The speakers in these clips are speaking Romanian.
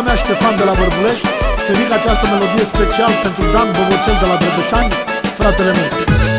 colega mea Ștefan de la Bărbulești dedic această melodie special pentru Dan Bobocel de la Drăgășani, fratele meu.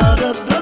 da da da.